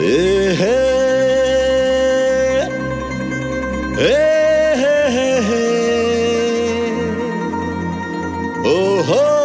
Hey, hey, oh.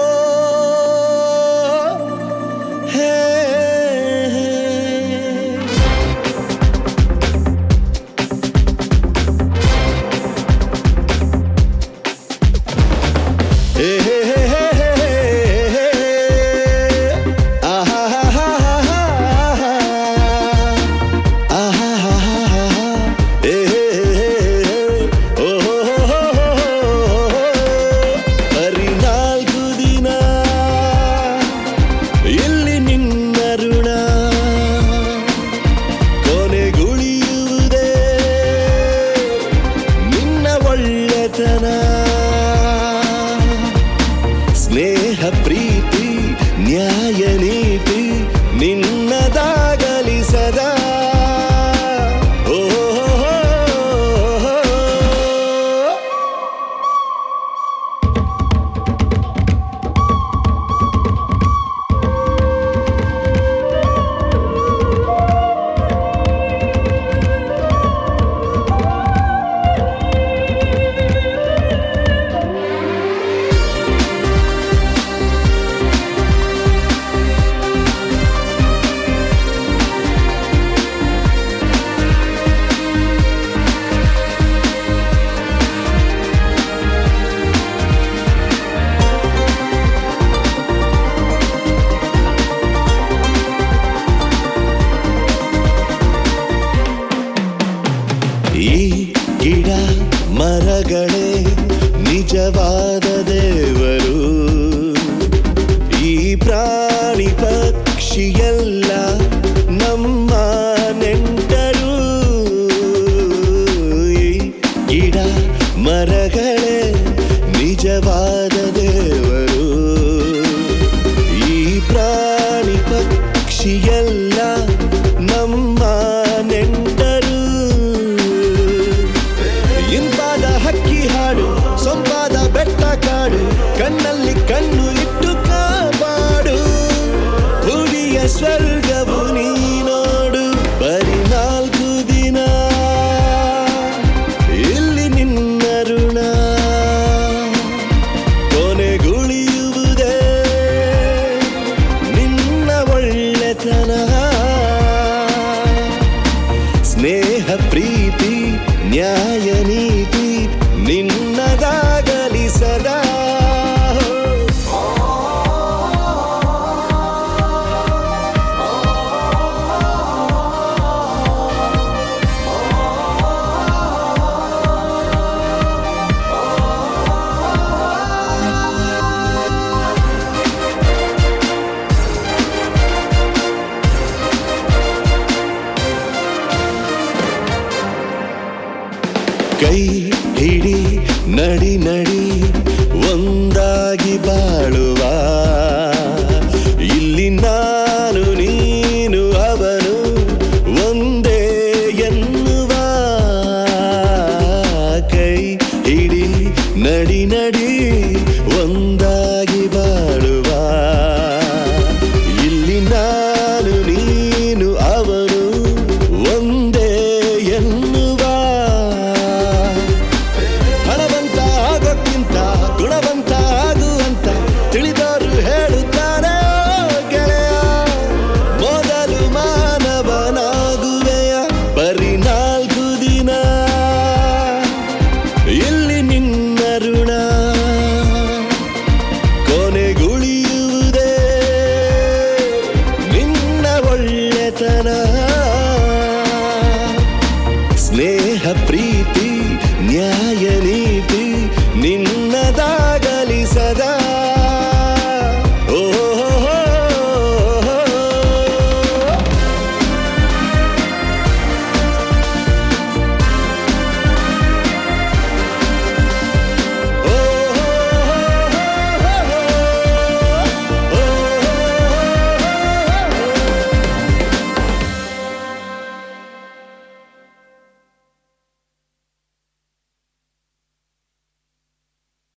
ಪ್ರೀತಿ ನ್ಯಾಯ ನೀತಿ ನಿನ್ನ ಮರಗಳೇ ನಿಜವಾದ ದೇವರು. ಈ ಪ್ರಾಣಿ ಪಕ್ಷಿಯೆಲ್ಲ ನಮ್ಮ ನೆಂಟರು. ಗಿಡ ಮರಗಳೇ ನಿಜವಾದ ದೇವರು. ಕೈ ಹಿಡಿ, ನಡಿ ನಡಿ, ಒಂದಾಗಿ ಬಾಳುವ. ಇಲ್ಲಿ ನಾನು, ನೀನು, ಅವನು ಒಂದೇ ಎನ್ನುವ. ಕೈ ಹಿಡಿ, ನಡಿ ನಡಿ